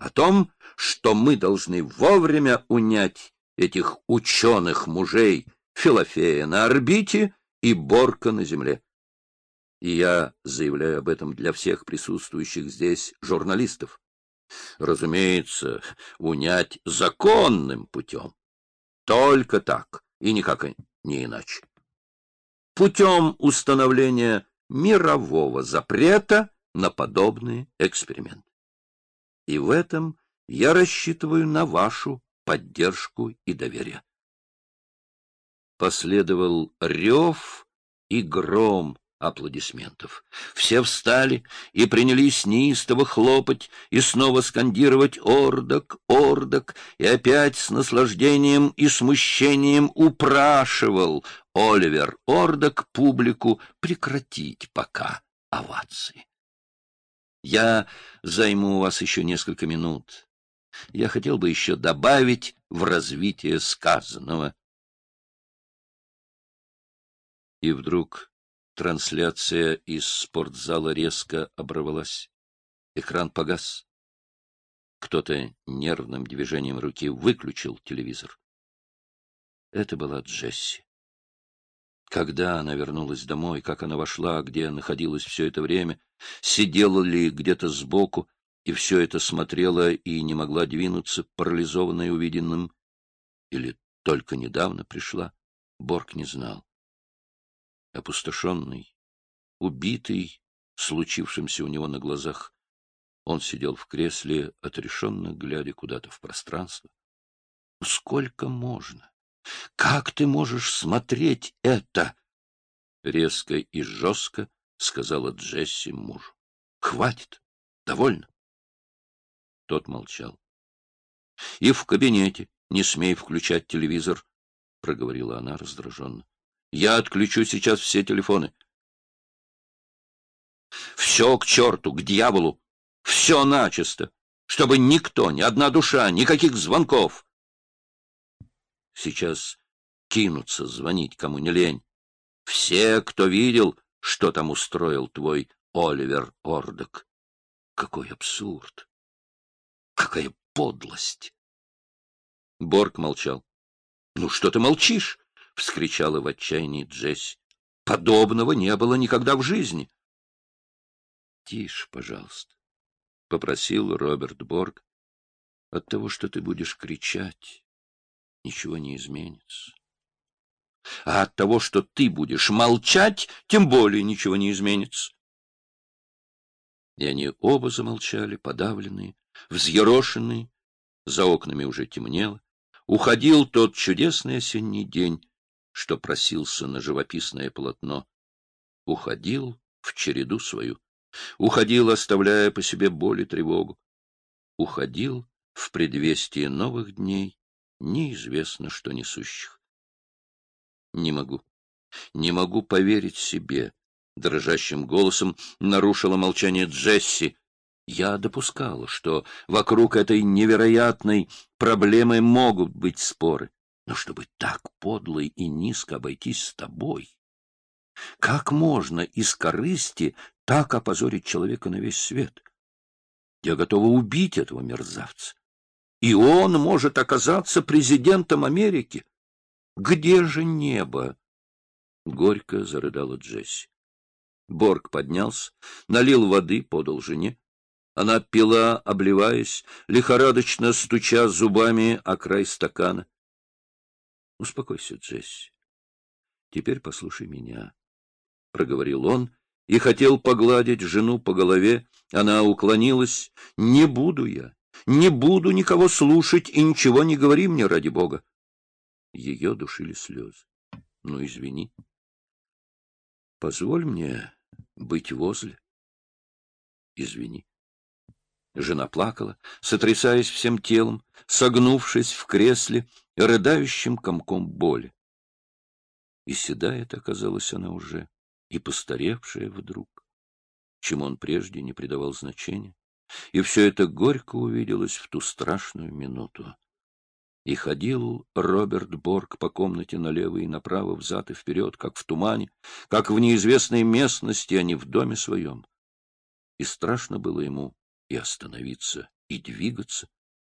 о том, что мы должны вовремя унять этих ученых мужей Филофея на орбите и Борка на Земле. И я заявляю об этом для всех присутствующих здесь журналистов. Разумеется, унять законным путем. Только так, и никак не иначе. Путем установления мирового запрета на подобные эксперименты. И в этом я рассчитываю на вашу поддержку и доверие. Последовал рев и гром аплодисментов. Все встали и принялись неистово хлопать и снова скандировать «Ордок! Ордок!» и опять с наслаждением и смущением упрашивал Оливер Ордок публику прекратить пока овации. Я займу у вас еще несколько минут. Я хотел бы еще добавить в развитие сказанного. И вдруг трансляция из спортзала резко оборвалась. Экран погас. Кто-то нервным движением руки выключил телевизор. Это была Джесси. Когда она вернулась домой, как она вошла, где находилась все это время, сидела ли где-то сбоку, и все это смотрела и не могла двинуться, парализованная увиденным, или только недавно пришла, Борг не знал. Опустошенный, убитый, случившимся у него на глазах, он сидел в кресле, отрешенно глядя куда-то в пространство. Сколько можно? Как ты можешь смотреть это? Резко и жестко сказала Джесси мужу. Хватит, довольно. Тот молчал. И в кабинете не смей включать телевизор, проговорила она раздраженно. Я отключу сейчас все телефоны. Все к черту, к дьяволу, все начисто, чтобы никто, ни одна душа, никаких звонков. Сейчас кинутся звонить, кому не лень. Все, кто видел, что там устроил твой Оливер Ордок. Какой абсурд! Какая подлость! Борг молчал. — Ну что ты молчишь? — вскричала в отчаянии Джесси. — Подобного не было никогда в жизни. — Тише, пожалуйста, — попросил Роберт Борг. — От того, что ты будешь кричать, ничего не изменится. А от того, что ты будешь молчать, тем более ничего не изменится. И они оба замолчали, подавленные, взъерошенные. За окнами уже темнело. Уходил тот чудесный осенний день, что просился на живописное полотно. Уходил в череду свою. Уходил, оставляя по себе боль и тревогу. Уходил в предвестие новых дней, неизвестно что несущих. Не могу, не могу поверить себе, — дрожащим голосом нарушила молчание Джесси. Я допускала, что вокруг этой невероятной проблемы могут быть споры. Но чтобы так подло и низко обойтись с тобой... Как можно из корысти так опозорить человека на весь свет? Я готова убить этого мерзавца и он может оказаться президентом Америки. Где же небо? Горько зарыдала Джесси. Борг поднялся, налил воды, подал жене. Она пила, обливаясь, лихорадочно стуча зубами о край стакана. — Успокойся, Джесси. Теперь послушай меня, — проговорил он и хотел погладить жену по голове. Она уклонилась. — Не буду я. Не буду никого слушать и ничего не говори мне, ради бога. Ее душили слезы. Ну, извини. Позволь мне быть возле. Извини. Жена плакала, сотрясаясь всем телом, согнувшись в кресле, рыдающим комком боли. И седая-то оказалась она уже, и постаревшая вдруг, чему он прежде не придавал значения. И все это горько увиделось в ту страшную минуту. И ходил Роберт Борг по комнате налево и направо, взад и вперед, как в тумане, как в неизвестной местности, а не в доме своем. И страшно было ему и остановиться и двигаться.